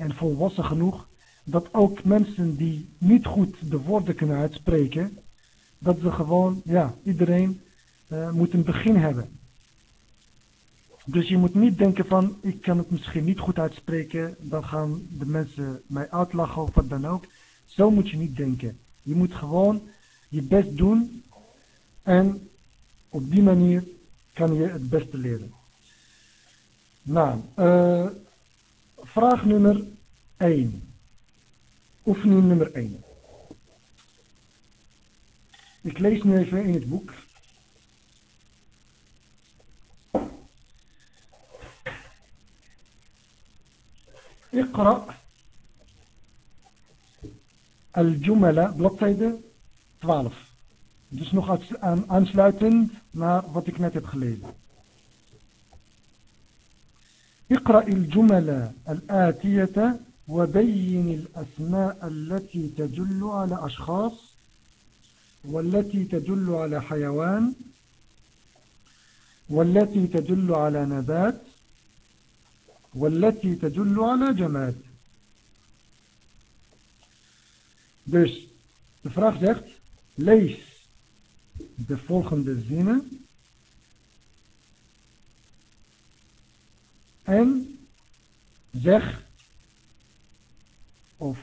en volwassen genoeg dat ook mensen die niet goed de woorden kunnen uitspreken, dat ze gewoon, ja, iedereen uh, moet een begin hebben. Dus je moet niet denken van, ik kan het misschien niet goed uitspreken, dan gaan de mensen mij uitlachen of wat dan ook. Zo moet je niet denken. Je moet gewoon je best doen en op die manier kan je het beste leren. Nou, uh, vraag nummer 1. Oefening nummer 1. Ik lees nu even in het boek. اقرأ الجمل bladzijde 12. Dus nog aansluitend naar wat ik net heb gelezen. اقرأ الجمل الآتية وبين الأسماء التي تدل على أشخاص والتي تدل على حيوان والتي تدل على نبات والتي تدل على جماد. Dus de vraag zegt, lees de volgende zinnen. En zeg of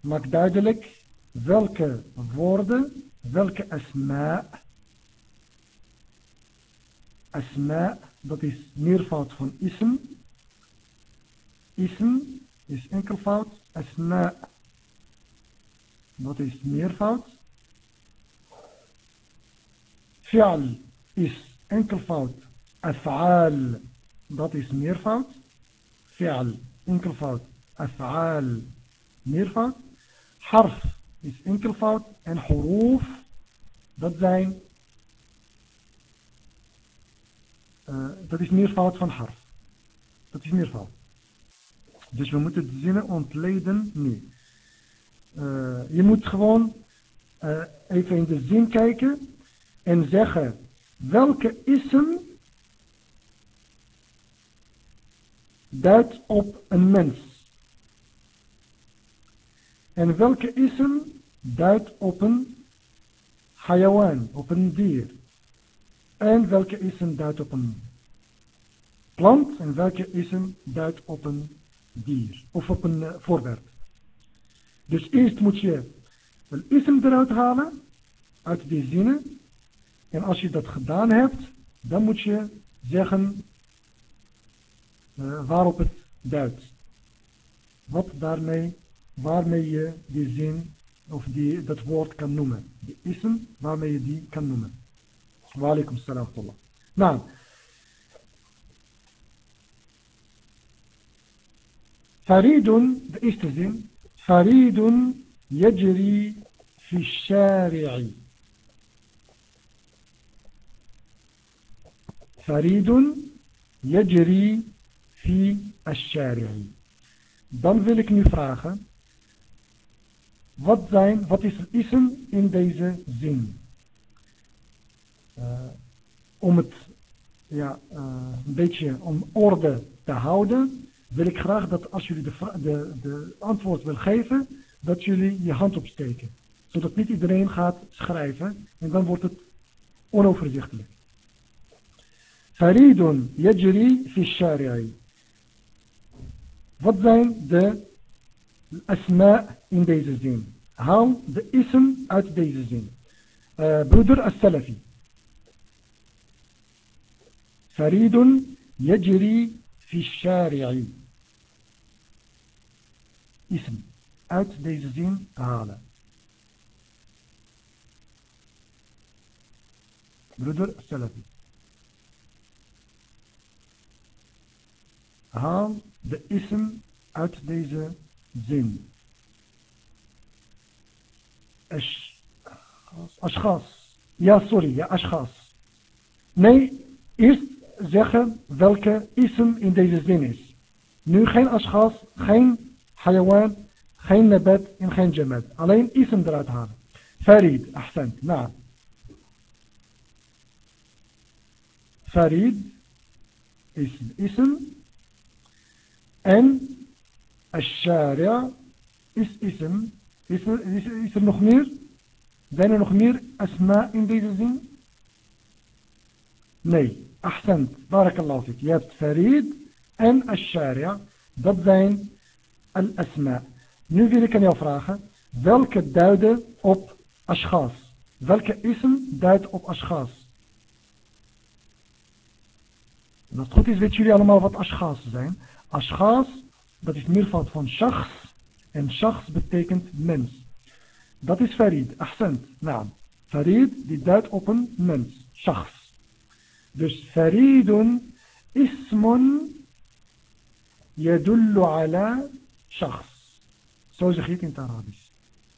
maak duidelijk welke woorden, welke asma, asma, dat is meervoud van ism, ism is enkelvoud, asma, dat is meervoud, fi'al is enkelvoud, af'al, dat is meervoud, fi'al, enkelvoud, af'al, meervoud. Harf is enkelvoud en huruf, dat zijn, uh, dat is meervoud van harf. Dat is meervoud. Dus we moeten de zinnen ontleden nu. Uh, je moet gewoon uh, even in de zin kijken en zeggen welke ism duidt op een mens. En welke ism duidt op een hayawan, op een dier. En welke ism duidt op een plant en welke ism duidt op een dier of op een uh, voorwerp. Dus eerst moet je een ism eruit halen uit die zinnen. En als je dat gedaan hebt, dan moet je zeggen waarop het duidt. Wat daarmee waarmee je die zin of die, dat woord kan noemen. De ism waarmee je die kan noemen. Wa alaikum salam wa Nou. Faridun, de eerste zin. Faridun yajri fi shari'i. Fi shari'i. Dan wil ik nu vragen wat, zijn, wat is er ism in deze zin? Uh, om het ja, uh, een beetje om orde te houden, wil ik graag dat als jullie de, de, de antwoord wil geven, dat jullie je hand opsteken. Zodat niet iedereen gaat schrijven en dan wordt het onoverzichtelijk. Faridun yajri fi shari'i. Wat zijn de asma in deze zin. Haal de ism uit deze zin. Uh, broeder as-Salafi. Faridun yajri fi shari'i. Ism. Uit deze zin halen. Broeder as-Salafi. Haal de ism uit deze zin. Ashgas. Ja, sorry, ja, ashgas. Nee, eerst zeggen welke ism in deze zin is. Nu geen ashgas, geen hayawan, geen nabat en geen jamad. Alleen ism eruit halen. Farid, ahsant, nou. Farid is ism en Ashari'a is ism. Is er, is, is er nog meer? Zijn er nog meer asma in deze zin? Nee. Ahsant. Barakallahu fik. Je hebt Farid en Ashari'a. Dat zijn al-asma. Nu wil ik aan jou vragen. Welke duiden op ashkhas? Welke ism duidt op ashkhas? Als het goed is, weten jullie allemaal wat ashkhas zijn. Ashkhas, dat is meervoud van shakhs. En shakhs betekent mens. Dat is farid. Ahsend. Nou, farid die duidt op een mens. Shakhs. Dus faridun ismun yadullu ala shakhs. Zo zeg je het in het Arabisch.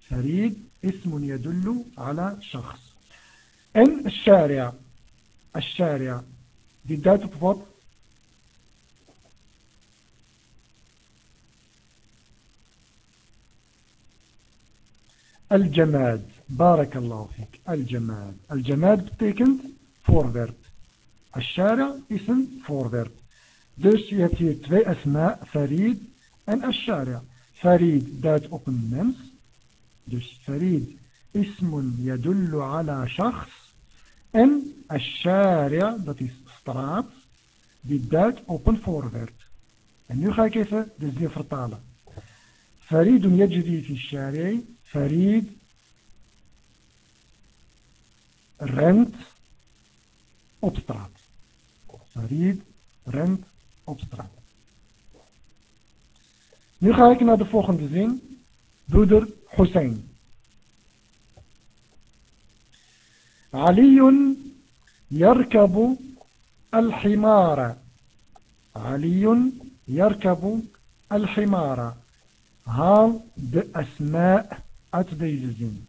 Farid ismun yadullu ala shakhs. En sharia. Sharia. Die duidt op الجماد. بارك الله فيك. الجماد. الجماد تيكنت فور فيرب الشارع اسم فور فيرب دوس يتي توي أسماء فريد أن الشارع. فريد ذات اوف منس دوس فريد. اسم يدل على شخص. أن الشارع ذات استراب بالذات اوبن فورورد ان يو ga ik even de فريد يجري في الشارع. Farid rent op straat. Farid rent. Nu ga ik naar de volgende zin. Broeder Hussein. علي يركب الحمار علي يركب الحمار haal de asma zin.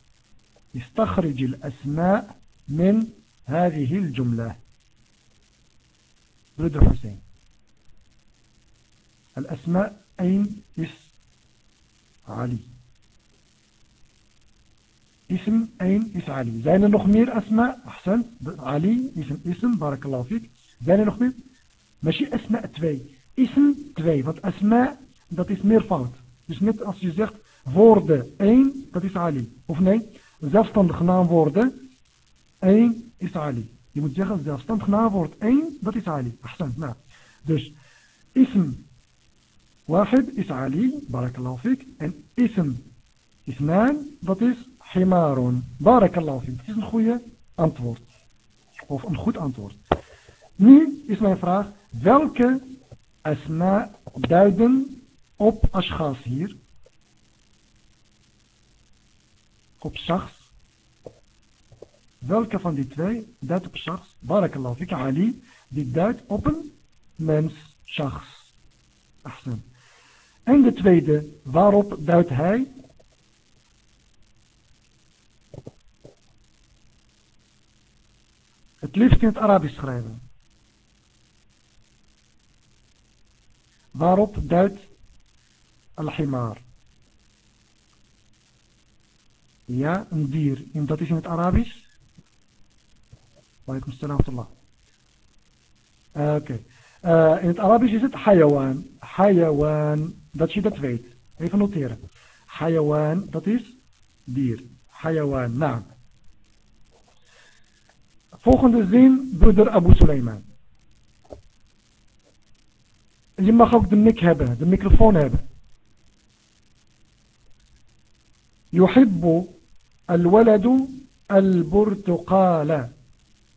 استخرج الأسماء من هذه الجملة. برودر حسين. الأسماء أين is علي. اسم أين is علي. nog meer أسماء. أحسن. علي een ism بارك الله فيك. nog meer ماشي أسماء 2 اسم 2 want أسماء dat is meervoud dus net als je Woorden 1, dat is Ali. Of nee, zelfstandig naamwoorden 1 is Ali. Je moet zeggen, zelfstandig naamwoord 1, dat is Ali. Nou. Dus ism wahid is Ali, barakallahu fik. En ism isnan, dat is himarun, barakallahu fik. Het is een goede antwoord. Of een goed antwoord. Nu is mijn vraag, welke asma duiden op ashkhas hier? Op shakhs welke van die twee duidt op shakhs barakallahu fik Ali die duidt op een mens ahsan. En de tweede waarop duidt hij? Het liefst in het Arabisch schrijven. Waarop duidt al-himar Ja, een dier. En dat is in het Arabisch? Walaikum salam wa Oké. Okay. Uh, in het Arabisch is het hayawan. Hayawan, dat je dat weet. Even noteren. Hayawan, dat is dier. Hayawan, naam. Volgende zin, broeder Abu Suleiman. Je mag ook de mic hebben, de microfoon hebben. يحب الولد البرتقال.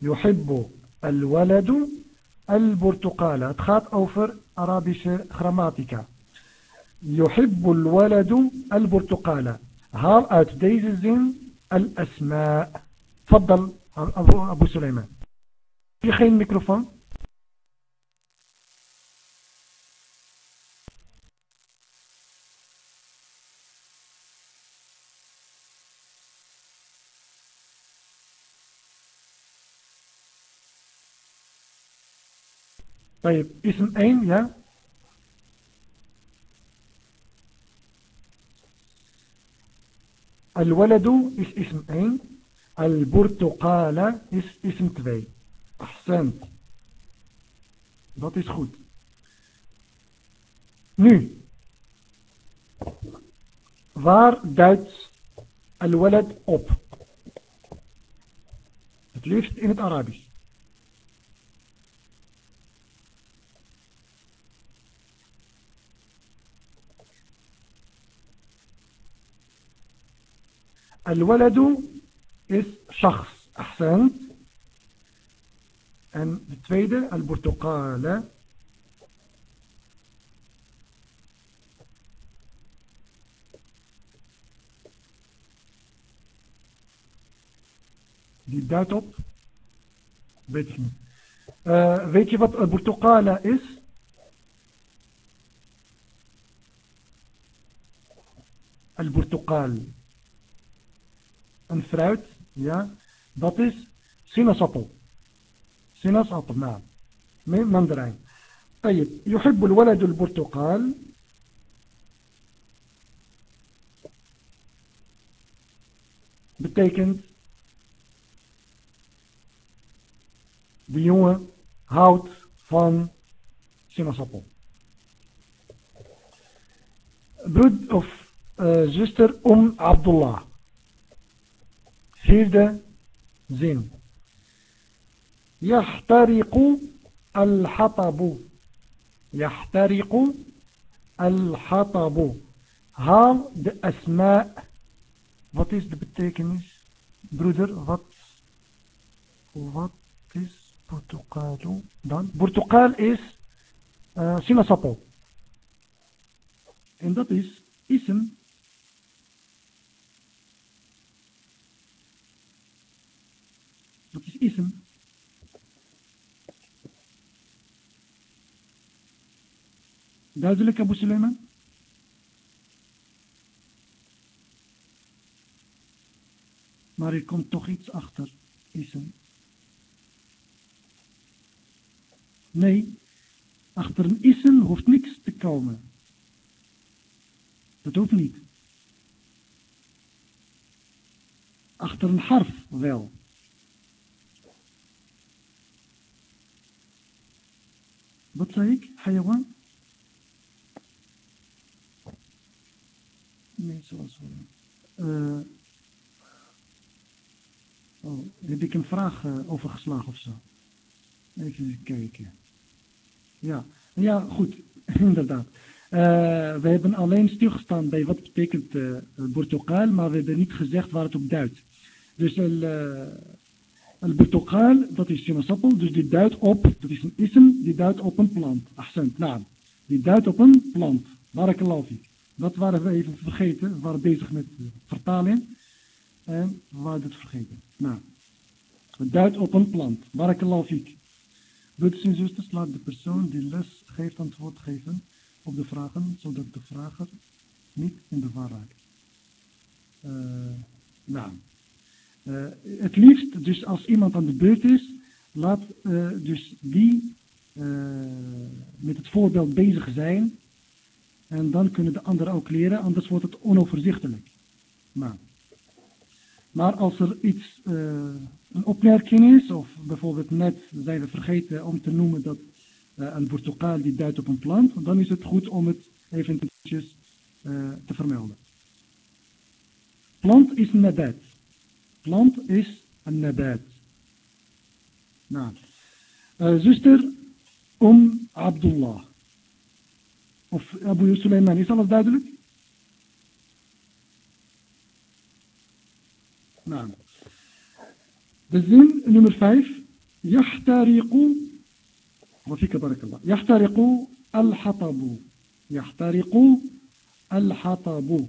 يحب الولد البرتقال. gaat over Arabische grammatica يحب الولد البرتقال. Haal uit deze الأسماء. تفضل أبو, سليمان. في geen microfoon طيب اسم أين يا الولد is اسم أين البرتقالة is اسم 2 أحسنت dat is goed nu waar duidt al-walad op? Het liefst in het Arabisch. الولد is شخص أحسنت en de tweede البرتقالة die duidt op weet ik niet uh, weet je wat البرتقالة is البرتقال een fruit, ja, dat is sinaasappel. Sinaasappel, naam. mandarijn. طيب يحب الولد البرتقال betekent de jongen houdt van sinaasappel. Broed of uh, zuster Om Abdullah. Vierde zin. يحترق الحطب يحترق الحطب haal de asma wat is de betekenis broeder wat wat is portugal dan portugal is uh, sinaasappel en dat is ism Dat is ism. Duidelijk, Abu Suleiman? Maar er komt toch iets achter, ism. Nee, achter een ism hoeft niks te komen. Dat hoeft niet. Achter een harf wel. Wat zei ik? Hayawan? Nee, zoals... Uh, oh, heb ik een vraag uh, overgeslagen of zo? Even kijken. Ja, ja goed, inderdaad. Uh, we hebben alleen stilgestaan bij wat betekent uh, maar we hebben niet gezegd waar het op duidt. Dus uh, Al-Burtuqal, dat is sinaasappel, dus die duidt op, dat is een ism, die duidt op een plant. Ahsend, naam. Die duidt op een plant. Barakallahu Dat waren we even vergeten. We waren bezig met vertaling. En we waren het vergeten. Nou. Het duidt op een plant. Barakallahu fiek. Broeders en zusters, laat de persoon die les geeft antwoord geven op de vragen, zodat de vrager niet in de war raakt. Uh, nou. Uh, het liefst, dus als iemand aan de beurt is, laat uh, dus die uh, met het voorbeeld bezig zijn. En dan kunnen de anderen ook leren, anders wordt het onoverzichtelijk. Maar, maar als er iets, een opmerking is, of bijvoorbeeld net zijn we vergeten om te noemen dat een portugal die duidt op een plant, dan is het goed om het eventjes te vermelden. Plant is een nabat. plant is een nabat. Nou. Uh, zuster Om Abdullah. Of Abu Süleyman. Is alles duidelijk? Nou. De zin nummer 5. Yachtariku. Yahtariqu. Rafika barakallah. Yahtariqu al-hatabu. Yachtariku al-hatabu.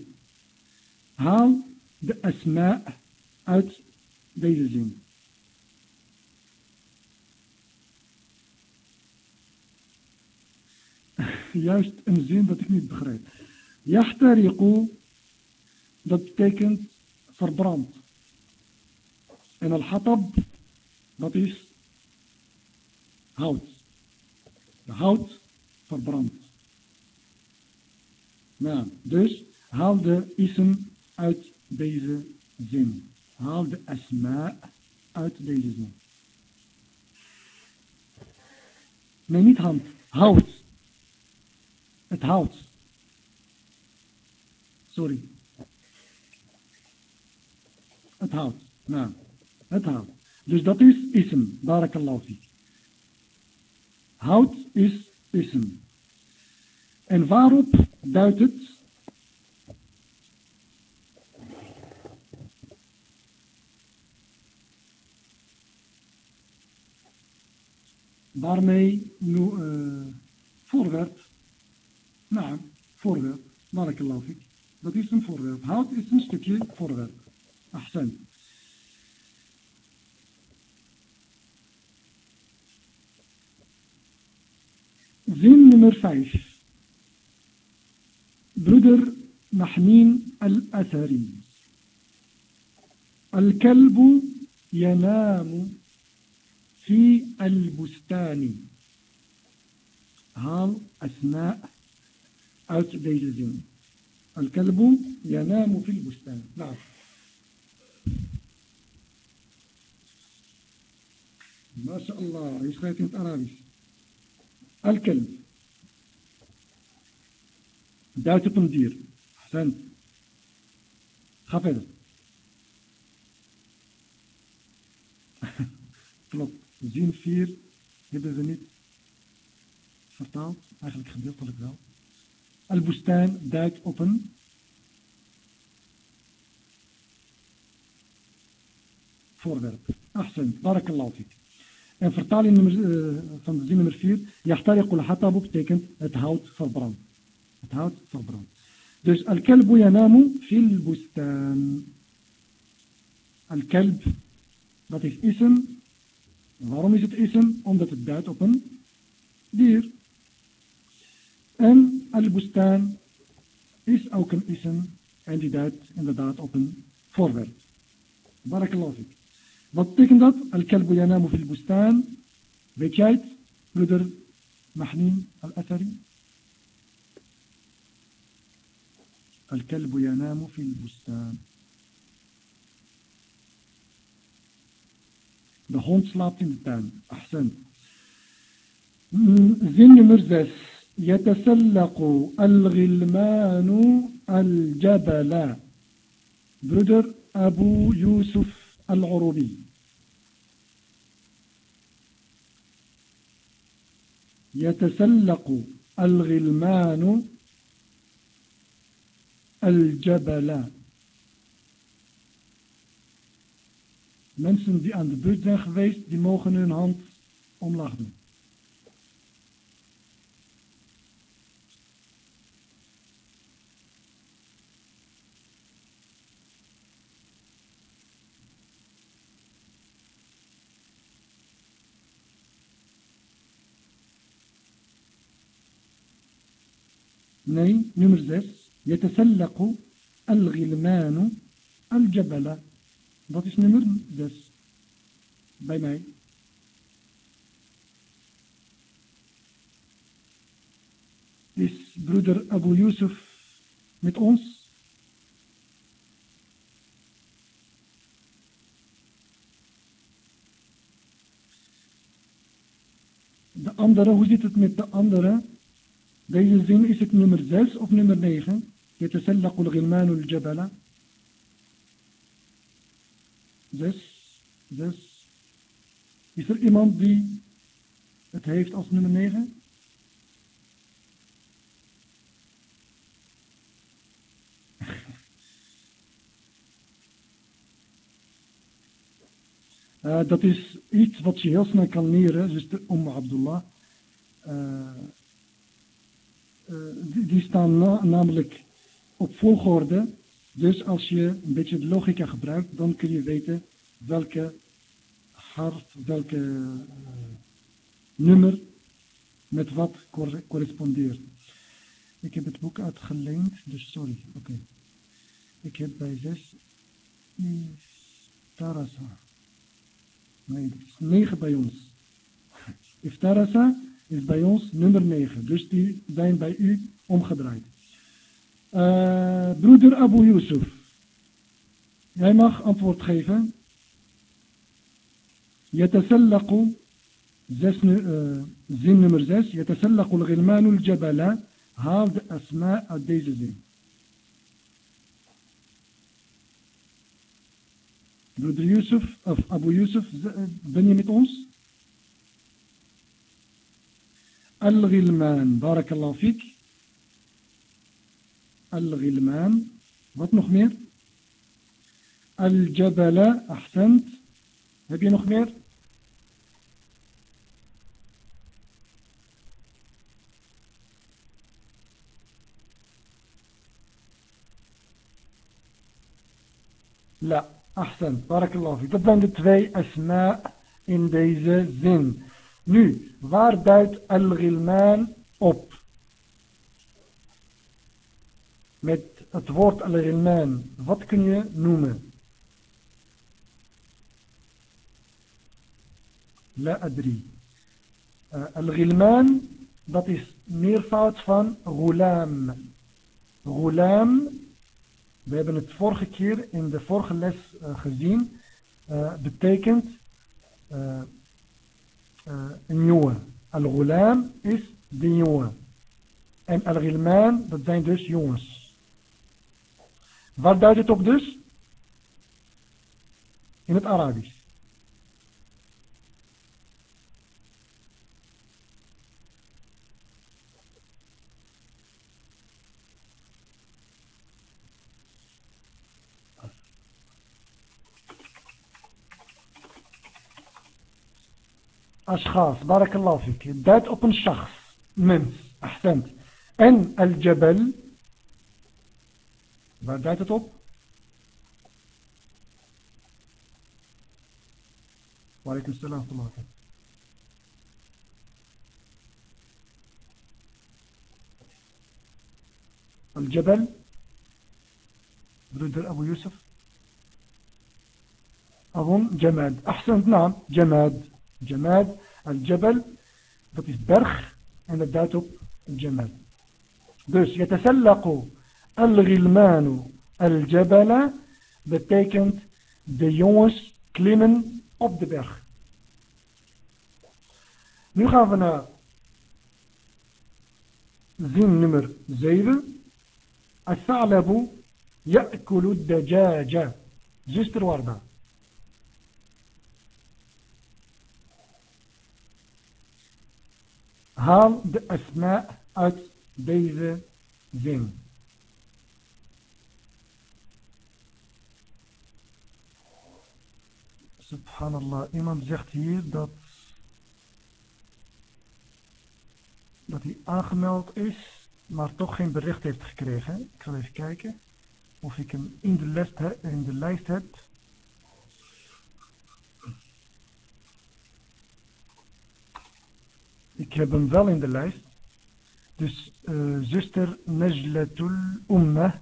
Haal de asma' uit deze zin. Juist een zin dat ik niet begrijp. Yahtariqu, dat betekent verbrand. En al-hatab, dat is hout. De hout verbrandt. Nou, dus haal de ism uit deze zin. Haal de asma uit deze zin. Nee, niet hand. Hout. Het hout. Sorry. Het hout. Nou, het hout. Dus dat is ism. Barakallahu fiek. Hout is ism. En waarop duidt het? Waarmee nu uh, voorwerp, nou, voorwerp, barakallahu fiek. Dat is een voorwerp. Hout is een stukje voorwerp. Ahsan. Zin nummer 5. Broeder Mahnin al-Athari. الكلب ينام في البستان. هام أثناء أوت deze الكلب ينام في البستان. نعم. ما شاء الله. يسخيت انت أرابيس الكلب. دعوة تنذير أحسنت. خفض. klopt zin 4 hebben we niet vertaald eigenlijk gedeeltelijk wel Al-Bustaan duidt op een voorwerp. Ahsan, barakallahu fik. En vertaling nummer, uh, van de zin nummer 4. Yahtariq al-hatabu betekent het hout verbrandt. Het hout verbrandt. Dus al-kalbu yanamu fil bustaan. Al-kalb, dat is ism. Waarom is het ism? Omdat het duidt op een dier. En al-bustaan is ook een ism en die duidt inderdaad op een voorwerp. Barakallahu fik. Wat betekent dat? Al-kalbu yanamu fil bustaan. Weet jij het, broeder Mahnin al-Athari? Al-kalbu yanamu fil bustaan. De hond slaapt in de tuin. Ahsan. Zin nummer 6. يتسلق الغلمان الجبل برودر أبو يوسف العروبي يتسلق الغلمان الجبل Mensen die aan de beurt zijn geweest, die mogen hun hand omlaag doen. Nee, nummer 6. يتسلق الغلمان الجبل. Dat is nummer 6. Bij mij. Is broeder Abu Yusuf met ons? De andere, hoe zit het met de andere? Deze zin is het nummer 6 of nummer 9? يتسلق الغلمان الجبل 6 6 Is er iemand die het heeft als nummer 9? Uh, dat is iets wat je heel snel kan leren, zuster Umm Abdullah. Uh, uh, die, die, staan na, namelijk op volgorde. Dus als je een beetje de logica gebruikt, dan kun je weten welke harf, welke nummer met wat correspondeert. Ik heb het boek uitgeleend, dus sorry. Oké. Ik heb bij 6 Tarasa. Nee, dat is 9 bij ons. Iftarasa is bij ons nummer 9. Dus die zijn bij u omgedraaid. Uh, broeder Abu Yusuf. Jij mag antwoord geven. يتسلق zin nummer 6. يتسلق الغلمان الجبل. Haal de asma uit deze zin. Broeder Yusuf, of Abu Yusuf, ben je met ons? Al-Ghilman, barakallahu fik. Al-Ghilman. Wat nog meer? Al-Jabala, ahsant. Heb je nog meer? La, ahsan, barakallahu Dat zijn de twee asma in deze zin. Nu, waar duidt al-ghilman op? Met het woord al-ghilman, wat kun je noemen? La adri. Al-ghilman, dat is meervoud van ghulam. Ghulam we hebben het vorige keer in de vorige les uh, gezien. Uh, betekent een jongen. Al-ghulam is de jongen. En al-ghilman, dat zijn dus jongens. Waar duidt het op dus? In het Arabisch. أشخاص بارك الله فيك duidt op een شخص mens أحسنت en الجبل waar duidt het op وعليكم السلام ورحمة الله وبركاته الجبل برودر أبو يوسف أظن جماد أحسنت نعم جماد Jamad, al-Jabal, dat is berg en dat duidt op Jamal. Dus, yatasallaqu al-Ghilmanu al-Jabala betekent de jongens klimmen op de berg. Nu gaan we naar zin nummer 7. As-Sa'labu ya'kulu dajaja. Zuster Warda. Haal de asma uit deze zin. Subhanallah, iemand zegt hier dat, dat hij aangemeld is, maar toch geen bericht heeft gekregen. Ik zal even kijken of ik hem in de, lijst, in de lijst heb. Ik heb hem wel in de lijst. Dus uh, zuster Najlatul Ummah.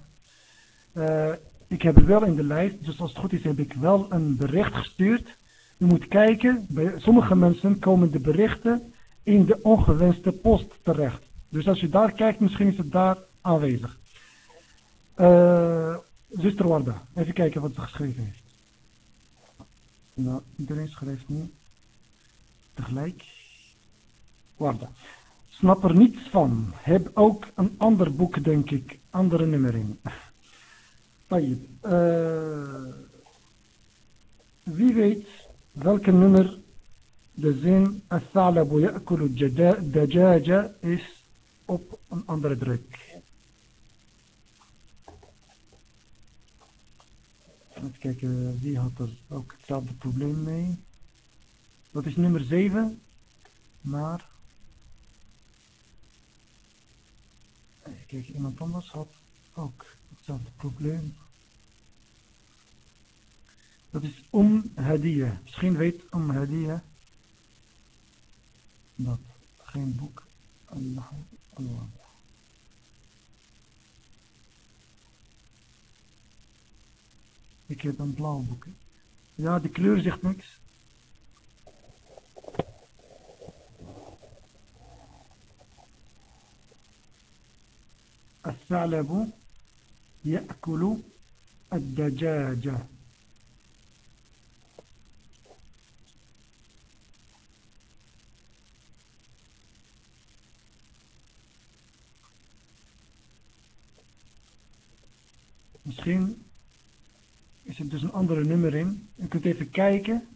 Uh, ik heb hem wel in de lijst. Dus als het goed is heb ik wel een bericht gestuurd. U moet kijken. Bij sommige mensen komen de berichten in de ongewenste post terecht. Dus als je daar kijkt, misschien is het daar aanwezig. Uh, zuster Warda, even kijken wat ze geschreven heeft. Nou, iedereen schrijft nu tegelijk. Warda. Snap er niets van. Heb ook een ander boek, denk ik. Andere nummering. طيب. Uh, wie weet welke nummer de zin الثعلب يأكل الدجاجة is op een andere druk. Even kijken, wie had er ook hetzelfde probleem mee. Dat is nummer 7. Maar Kijk, iemand anders had ook hetzelfde probleem. Dat is Om Hadiya. Misschien weet Om Hadiya dat geen boek Allah Allah. Ik heb een blauw boek. Ja, de kleur zegt niks. الثعلب يأكل الدجاجة Misschien is zit dus een andere nummer in. U kunt even kijken.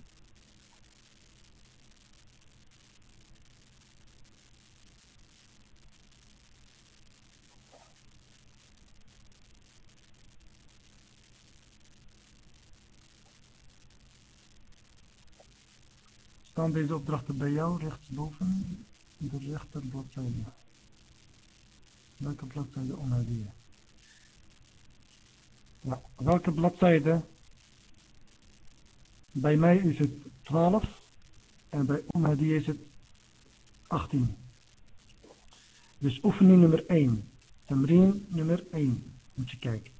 Staan deze opdrachten bij jou rechtsboven de rechterbladzijde? Welke bladzijde onhadiya? Ja, welke bladzijde? Bij mij is het 12 en bij onhadiya is het 18. Dus oefening nummer 1. Tamreen nummer 1. Moet je kijken.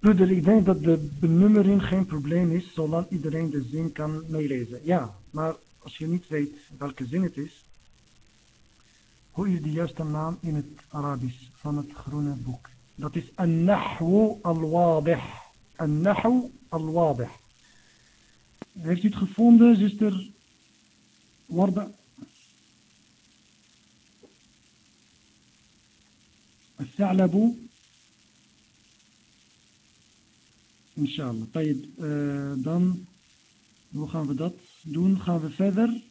Broeder, ik denk dat de benummering geen probleem is, zolang iedereen de zin kan meelezen. Ja, maar als je niet weet welke zin het is, hoe is de juiste naam in het Arabisch van het groene boek? Dat is An-Nahwu al-Wadih. An-Nahwu al-Wadih. Heeft u het gevonden, zuster Warda? الثعلب Inshallah. Uh, dan, hoe gaan we dat doen? Gaan we verder.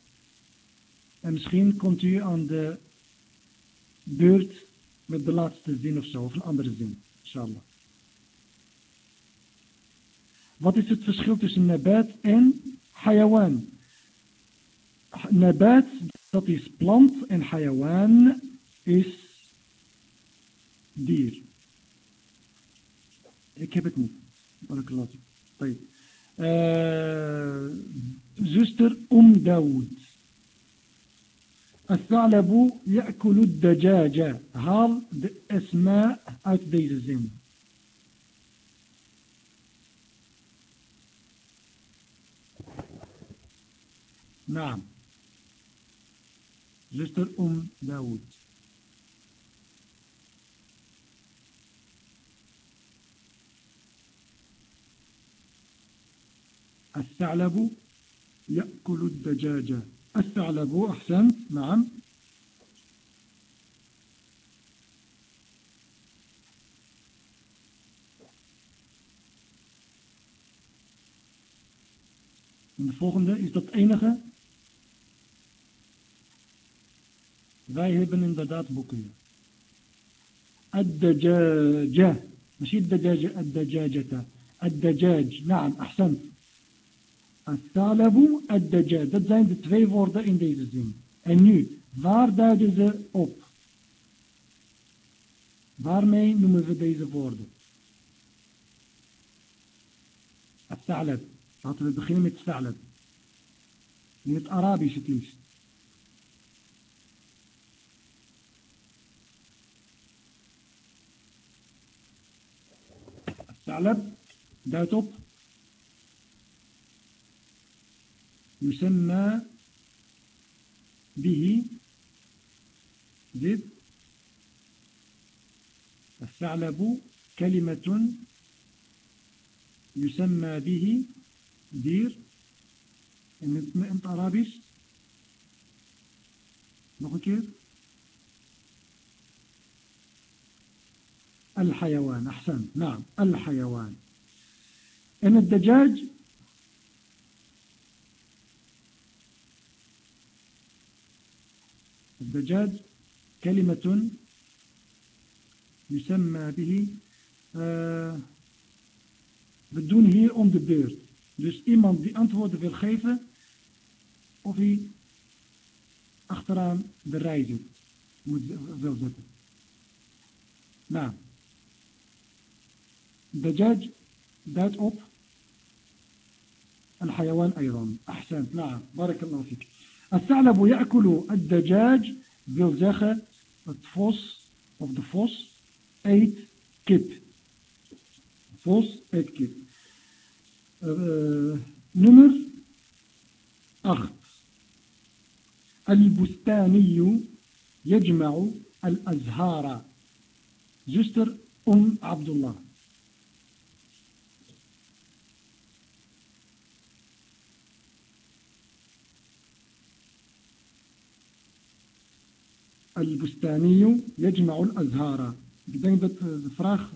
En misschien komt u aan de beurt met de laatste zin of zo, of een andere zin. Inshallah. Wat is het verschil tussen nabat en hayawan? Nabat, dat is plant en hayawan is dier. Ik heb het niet. بارك الله فيك. طيب. آه زوستر أم داود. الثعلب يأكل الدجاجة هال أسماء uit deze zin نعم. زوستر أم داود. الثعلب يأكل الدجاجة الثعلب أحسنت نعم. de volgende, is dat enige? Wij hebben inderdaad boeken. الدجاجة. مش الدجاجة الدجاجة. الدجاج. نعم أحسنت. Al-Talabu ad-Dajjal. Dat zijn de twee woorden in deze zin. En nu, waar duiden ze op? Waarmee noemen we deze woorden? Al-Talab. Laten we beginnen met Talab. In het Arabisch het liefst. Talab duidt op يسمى به ضد الثعلب كلمة يسمى به دير. إنت Arabisch nog een الحيوان. أحسن نعم. الحيوان. إن الدجاج الدجاج كلمة يسمى به uh, we doen hier om de beurt. Dus iemand die antwoorden wil geven, of hij achteraan de rij zit, moet, wil zetten. Nou, Dajjaj duidt op الحيوان أيضا أحسنت نعم بارك الله فيك الثعلب يأكل الدجاج het vos of vos eet kip. Vos eet kip. Uh, nummer 8. البستاني يجمع الأزهار زستر أم عبد الله البستاني يجمع الأزهار Ik denk dat de vraag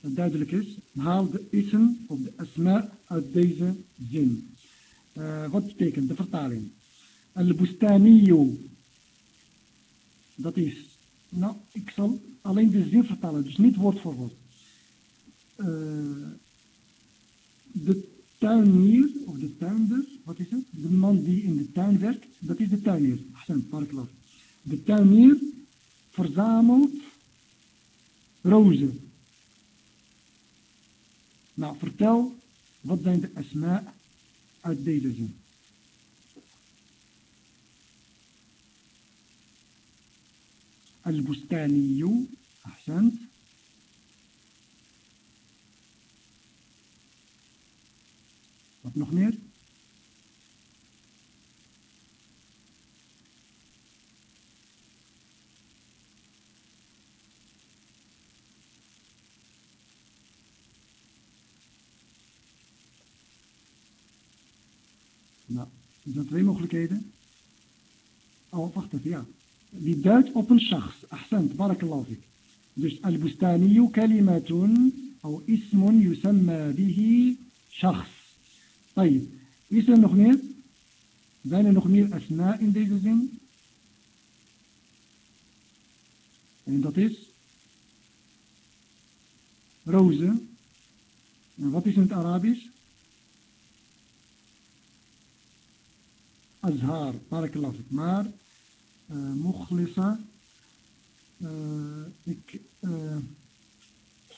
duidelijk is. Haal de ism of de asma uit deze zin. Uh, wat betekent de vertaling? Al-Bustaniyu. Dat is. Nou, ik zal alleen de zin vertalen, dus niet woord voor woord. Uh, de tuinier, of de tuinder, wat is het? De man die in de tuin werkt, dat is de tuinier. Ahsan, barakallah. De tuinier verzamelt rozen. Nou, vertel, wat zijn de asma uit deze zin? Al-Bustaniyu, ahsant. Wat nog meer? Er twee mogelijkheden. Oh, wacht even, ja. Die duidt op een shakhs. Ahsant, barakallahu Dus al-bustaniyu kalimatun, of ismun yusamma bihi shakhs. طيب, is er nog meer? Zijn er nog meer asna in deze zin? En dat is rozen. En wat is in het Arabisch? Azhar, barakallahu Maar, uh, Mughlisa, uh, ik, uh,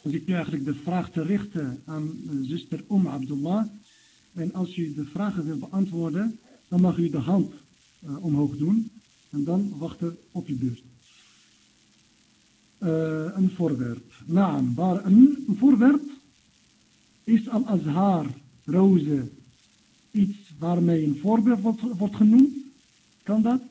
dus ik eigenlijk de vraag te richten aan zuster Om Abdullah. En als u de vragen wil beantwoorden, dan mag u de hand omhoog doen. En dan wachten op je beurt. Een voorwerp. Naam, waar een, voorwerp is al-azhar, roze, iets waarmee een voorbeeld wordt, genoemd? Kan dat?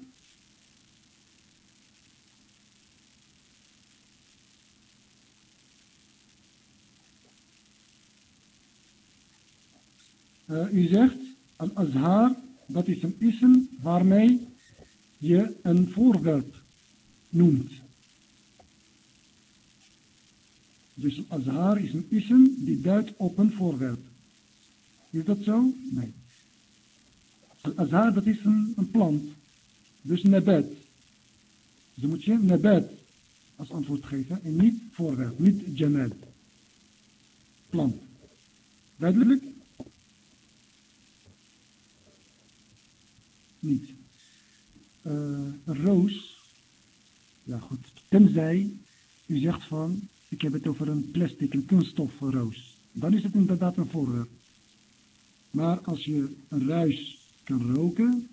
Uh, u zegt, al-azhar, dat is een ism waarmee je een voorwerp noemt. Dus al-azhar is een ism die duidt op een voorwerp. Is dat zo? Nee. Azhar, dat is een, een plant. Dus nabat. Dus dan moet je nabat als antwoord geven en niet voorwerp, niet jamal. Plant. Duidelijk? Niet. Uh, een roos. Ja goed. Tenzij u zegt van, ik heb het over een plastic, een kunststof roos. Dan is het inderdaad een voorwerp. Maar als je een ruis kan roken,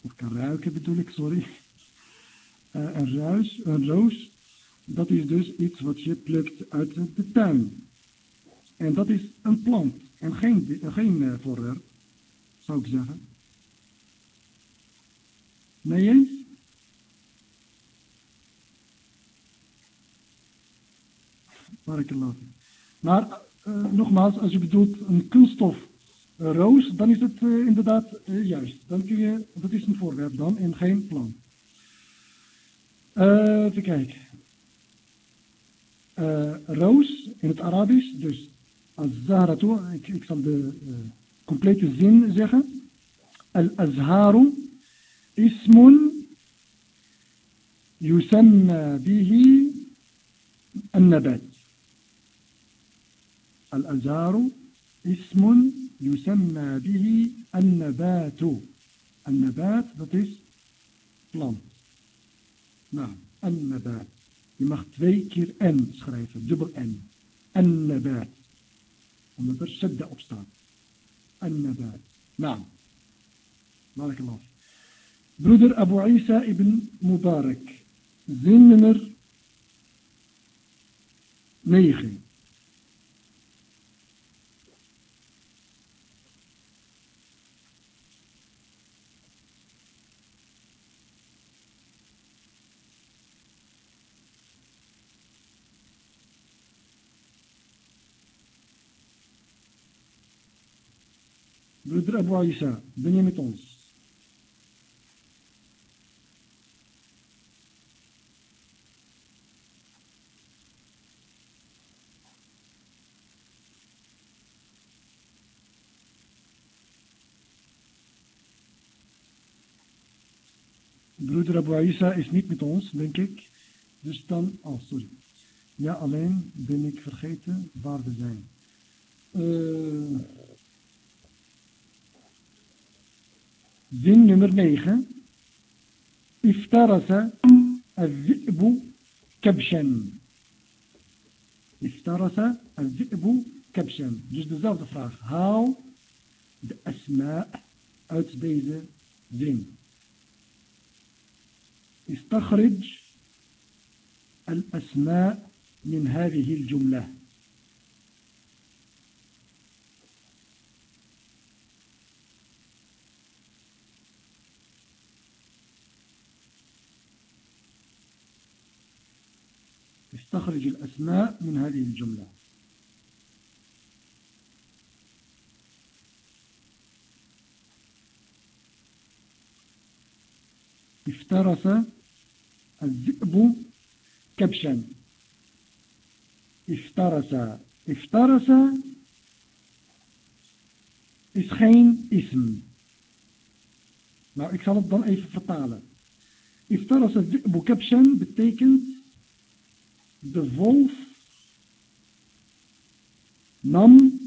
of kan ruiken bedoel ik, sorry. Uh, een, ruis, een roos, dat is dus iets wat je plukt uit de tuin. En dat is een plant en geen, geen uh, voorwerp, zou ik zeggen. Nee eens? Barakallah. Maar uh, nogmaals, als je bedoelt een kunststof roos, dan is het uh, inderdaad uh, juist. Dan kun je, dat is een voorwerp dan en geen plan. Uh, even kijken. roos in het Arabisch, dus az-zahratu, ik, ik zal de complete zin zeggen. Al-azharu ismun يسمى به النبات الأزهار اسم يسمى به النبات. النبات that is plant. نعم. النبات. Je mag twee keer N schrijven. Dubbel النبات. Omdat er sedda op النبات. نعم. مالك الله برودر أبو عيسى ابن مبارك زين نمر نيخي Broeder Abu Isa, ben je met ons? Broeder Abu Isa is niet met ons, denk ik. Dus dan, oh sorry. Ja, alleen ben ik vergeten waar we zijn. Uh, زن نمر نيخا افترس الذئب كبشا. افترس الذئب كبشا. جوج بزاف دفراخ هاو الاسماء اوت ديز زن استخرج الأسماء من هذه الجملة. استخرج الأسماء من هذه الجملة افترس الذئب كبشا افترس افترس is geen ism. Nou, ik zal het dan even vertalen. Iftaras al-dhi'bu kabshan betekent de wolf nam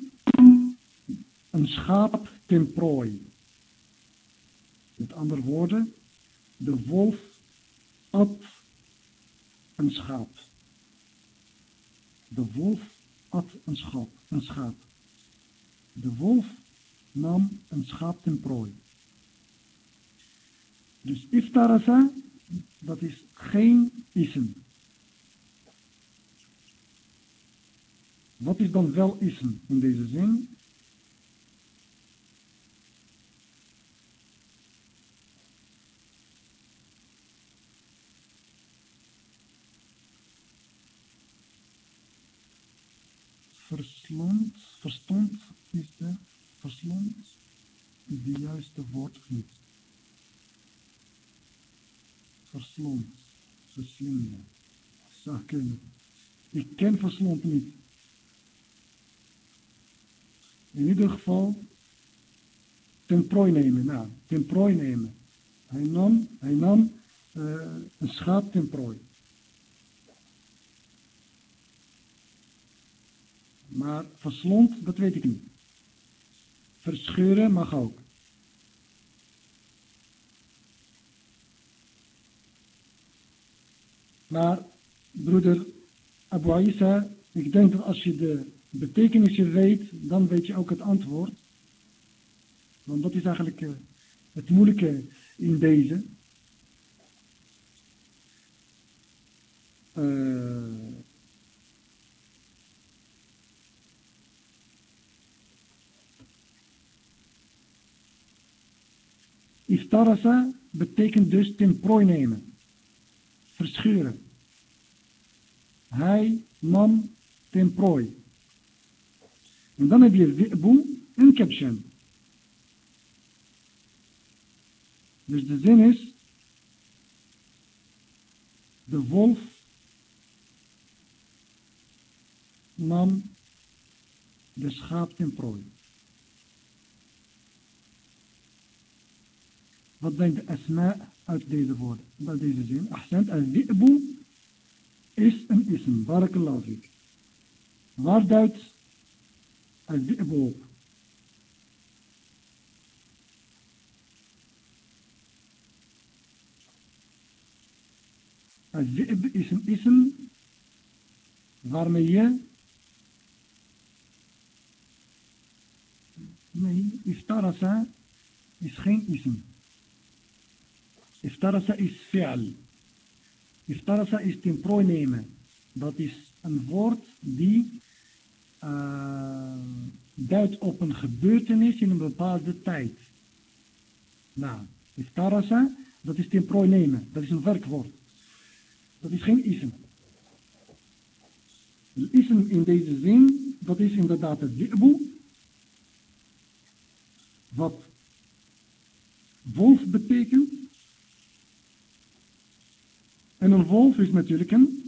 een schaap ten prooi. Met andere woorden, de wolf at een schaap. De wolf at een schaap. Een schaap. De wolf nam een schaap ten prooi. Dus iftarasa, dat is geen ism. Wat is dan wel ism in deze zin? verslond, verstond is de, verslond is de juiste woord niet. Verslond, verslinden, zaken. Ik ken verslond niet. In ieder geval ten prooi nemen. Nou, ten prooi nemen. Hij nam, hij nam uh, een schaap ten prooi. Maar verslond, dat weet ik niet. Verscheuren mag ook. Maar, broeder Abu Isa, ik denk dat als je de betekenissen weet, dan weet je ook het antwoord. Want dat is eigenlijk uh, het moeilijke in deze. Uh, Iftarasa betekent dus ten prooi nemen. Verscheuren. Hij nam ten prooi. En dan heb je wi'bu en caption. Dus de zin is, de wolf nam de schaap ten prooi. Wat zijn de asma uit deze woorden, uit deze zin? Ahsend, al-wi'bu is een ism, barakallahu. Waar duidt op? Al-wi'b is een ism waarmee je nee, iftarasa is geen ism. Iftarasa is fi'al. Iftarasa is ten prooi nemen. Dat is een woord die duidt op een gebeurtenis in een bepaalde tijd. Nou, iftarasa, dat is ten prooi nemen. Dat is een werkwoord. Dat is geen ism. De ism in deze zin, dat is inderdaad het wi'bu. wat wolf betekent. En een wolf is natuurlijk een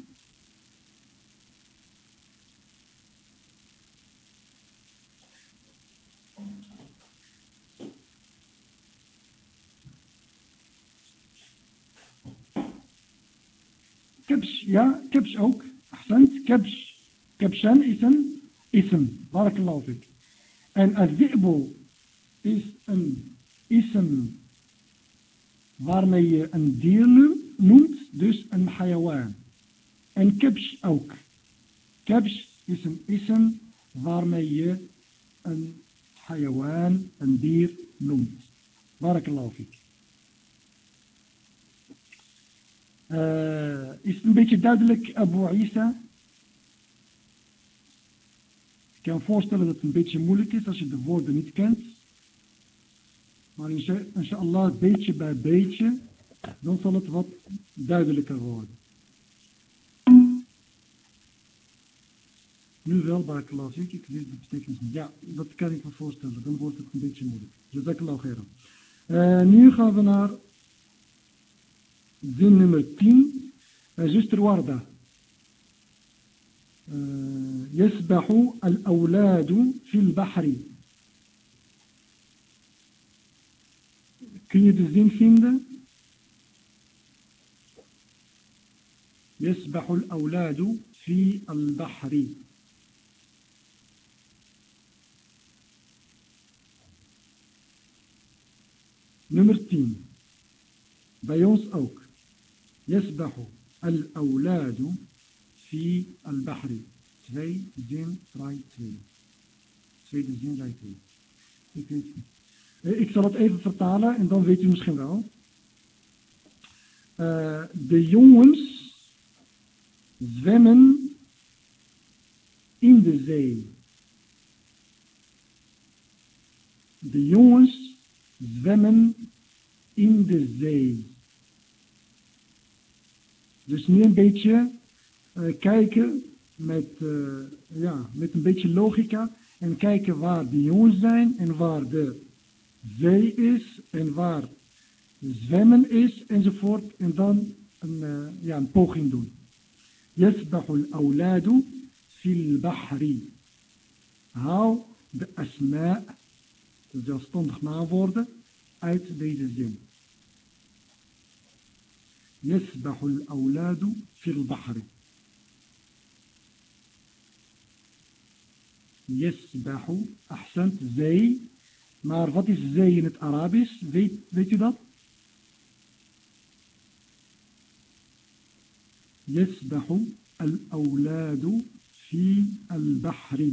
ja, kips ook. Ahsant, kips. is ism, ism. Barakallahu fik. En al is een ism waarmee je een dier noemt, dus een hayawan. En kips ook. Kips is een ism waarmee je een hayawan, een dier noemt. Barakallahu fik. Is het een beetje duidelijk, Abu Isa? Ik kan voorstellen dat het een beetje moeilijk is als je de woorden niet kent. Maar inshallah, beetje bij beetje, dan zal het wat duidelijker worden. Nu wel, Barakallah, ik, ik weet de betekenis niet. Ja, dat kan ik me voorstellen. Dan wordt het een beetje moeilijk. Jazakallah khairan. Uh, nu gaan we naar zin nummer 10. Uh, zuster Warda. يسبح الأولاد في البحر Kun je de zin vinden? يسبح الأولاد في البحر Nummer 10. Bij ons ook. يسبح الأولاد في البحر. Twee, zin, vrij, twee. Tweede zin, vrij, twee. Ik weet niet. Ik zal het even vertalen en dan weet u misschien wel. Uh, de jongens zwemmen in de zee. De jongens zwemmen in de zee. Dus nu een beetje uh, kijken met, uh, ja, met een beetje logica en kijken waar de jongens zijn en waar de zee is en waar zwemmen is enzovoort. En dan een, uh, ja, een poging doen. يسبح الأولاد في البحر. Haal de asma, de zelfstandig naamwoorden, uit deze zin. يسبح الأولاد في البحر. يسبح أحسنت زي Maar wat is zee in het Arabisch? Weet? يسبح الأولاد في البحر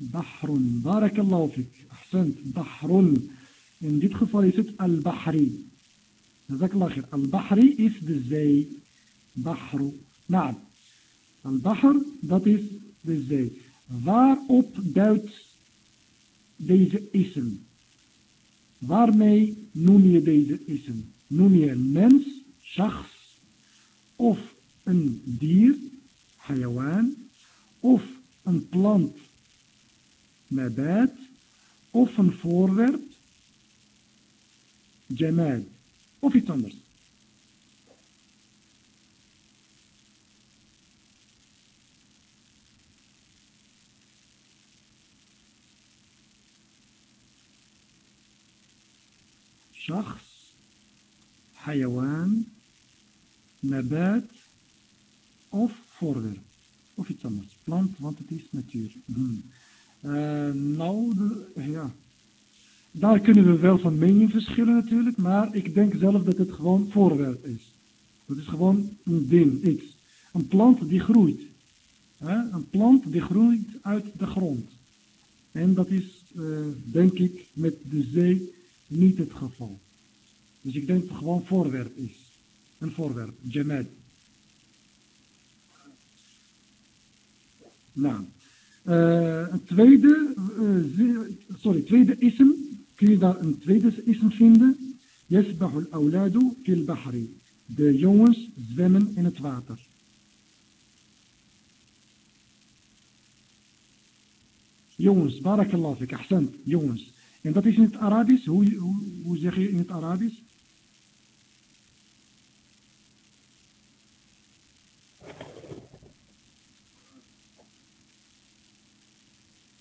بحر بارك الله فيك أحسنت بحر in dit geval al-bahri Jazakallah. Al-Bahri is de zee. Bahru. Naam. Al-Bahr, dat is de zee. Waarop duidt deze ism? Waarmee noem je deze ism? Noem je een mens, shachs, of een dier, hayawan, of een plant, nabat, of een voorwerp, jamal. of iets anders. شخص حيوان nabaat of voorwerp. Of iets anders. Plant, want het is natuur. Hmm. Uh, nou, de, ja. daar kunnen we wel van mening verschillen natuurlijk, maar ik denk zelf dat het gewoon voorwerp is. Dat is gewoon een ding, iets. Een plant die groeit. Een plant die groeit uit de grond. En dat is, uh, denk ik, met de zee niet het geval. Dus ik denk dat het gewoon voorwerp is. Een voorwerp, jamad. Nou, uh, een tweede, uh, sorry, tweede ism, kun je daar een tweede ism vinden? Yasbahul awladu fil bahri. De jongens zwemmen in het water. jongens, barakallah fik, ahsant, jongens. En dat is in het Arabisch, hoe, hoe, hoe zeg je in het Arabisch?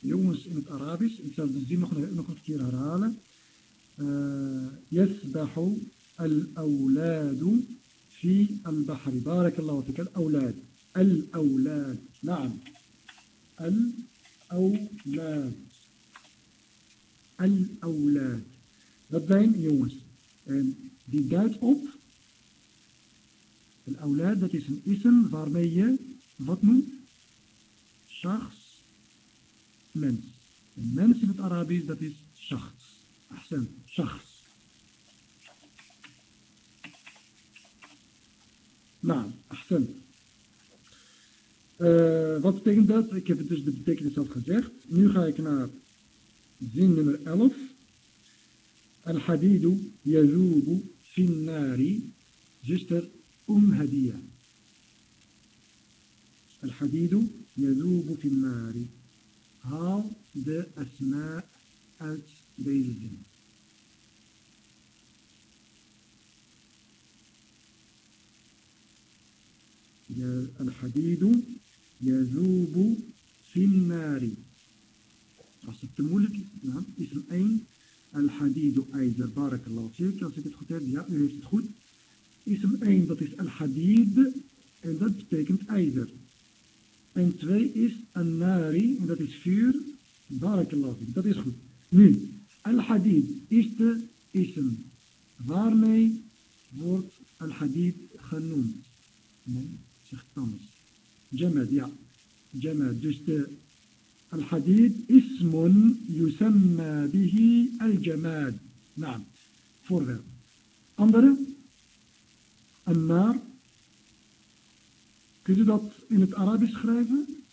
Jongens in het Arabisch. Ik zal de zin nog, nog een keer herhalen. يسبح الأولاد في البحر بارك الله فيك الأولاد الأولاد نعم الأولاد الأولاد dat zijn jongens en die duidt op الأولاد dat is een ism waarmee je wat noemt شخص mens. Een mens in het Arabisch, dat is shakhs. Ahsan, shakhs. Nou, ahsan. Uh, wat betekent dat? Ik heb het dus de betekenis al gezegd. Nu ga ik naar zin nummer 11. Al-hadidu yazubu finnari. Zuster Um Hadiya. Al-hadidu yazubu finnari. Haal de asma uit deze zin. الحديد يذوب في النار als het te moeilijk is, nou, is er één al-hadidu ijzer, barakallahu fik, als ik het goed heb, ja, u heeft het goed. Ism 1, dat is al-hadid, en dat betekent ijzer. En twee is een nari, en dat is vuur. Barakallahu Dat is goed. Nu, al-hadid is de ism. Waarmee wordt al-hadid genoemd? Nee, zegt Thomas. Jamad, ja. Jamad. Dus de al-hadid ismun yusamma bihi al-jamad. Naam. Voorwerp. Andere? Een naar. Kunt u dat in het Arabisch schrijven?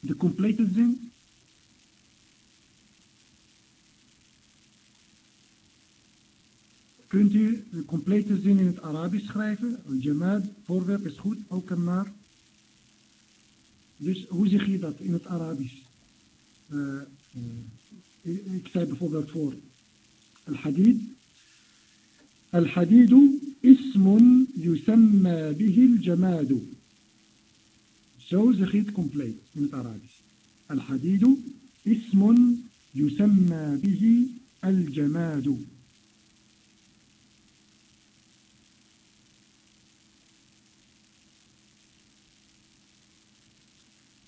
De complete zin? Kunt u de complete zin in het Arabisch schrijven? Al-Jamad, voorwerp is goed, ook een maar. Dus hoe zeg je dat in het Arabisch? Uh, ik zei bijvoorbeeld voor Al-Hadid. Al-Hadidu اسم يسمى به الجماد Zo zeg je het compleet in het Arabisch. Al-Hadidu ismun yusamma bihi al-jamadu.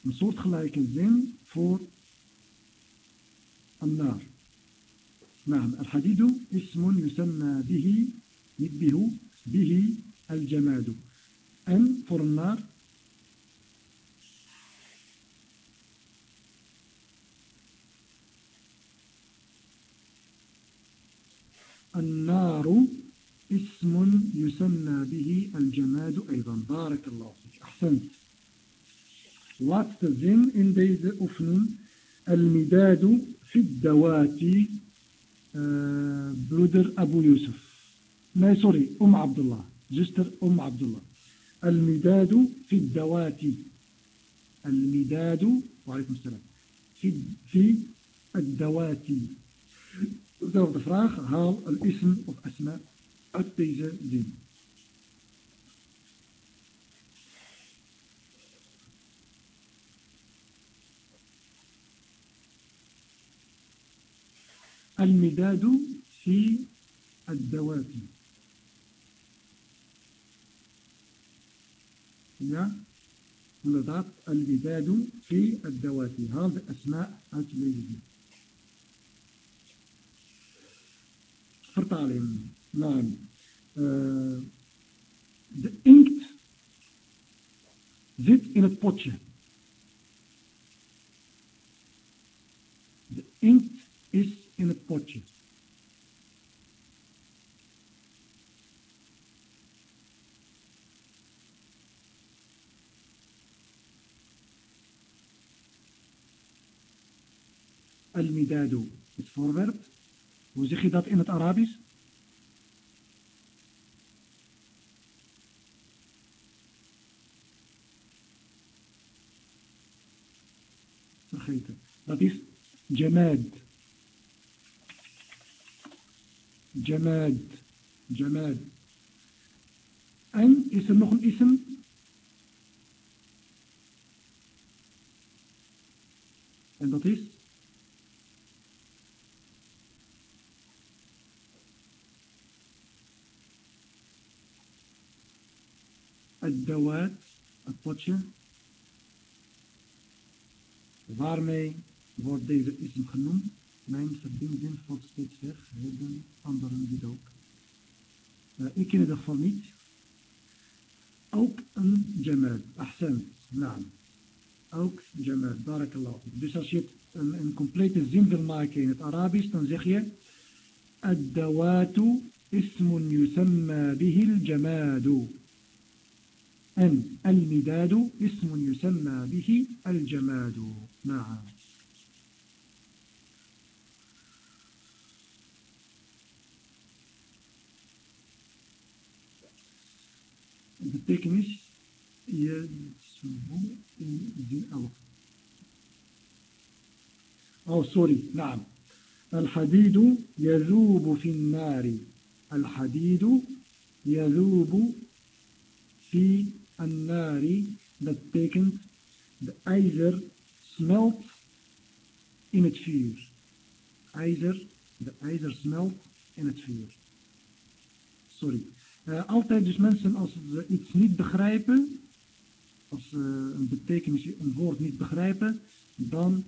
Een soortgelijke zin voor النار. نعم الحديد اسم يسمى به نبه به الجماد. أن voor النار اسم يسمى به الجماد أيضا. بارك الله فيك. أحسنت. Laatste zin in deze oefening المداد في آه، برودر أبو يوسف. ما سوري أم عبد الله جستر أم عبد الله المداد في الدوات. المداد وعليكم السلام في في الدوات. de vraag, haal الاسم ism of asma uit. المداد في الدوافع هي ملضات المداد في الدوافع هذا أسماء التلميذ فرطالي نعم آه. The ink zit in het potje. De inkt is in het potje. al-midadu, het voorwerp. Hoe zeg je dat in het Arabisch? Dat is jamad. Jamad. Jamad. En is er nog een ism? En dat is? Het dawaat, het potje. Waarmee wordt deze ism genoemd? Mijn verbinding valt steeds weg. Hebben anderen dit ook? Uh, ik in ieder geval niet. Ook een jamad. Ahsan. Naam. Ook jamad. Barakallahu. Dus als je een, een complete zin wil maken in het Arabisch, dan zeg je الدوات اسم يسمى به الجماد أن المداد اسم يسمى به الجماد نعم يسمو in zin 11 oh sorry نعم الحديد يذوب في النار الحديد يذوب في النار dat betekent de ijzer smelt in het vuur. IJzer, de ijzer smelt in het vuur. Sorry. Uh, altijd dus mensen als ze iets niet begrijpen, als ze een betekenis, een woord niet begrijpen, dan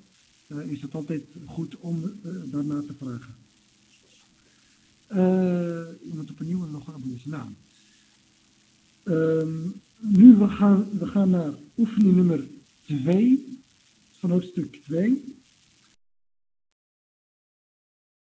uh, is het altijd goed om uh, daarna te vragen. iemand opnieuw nog een naam. Um, nu we gaan, we gaan naar oefening nummer 2 van hoofdstuk 2.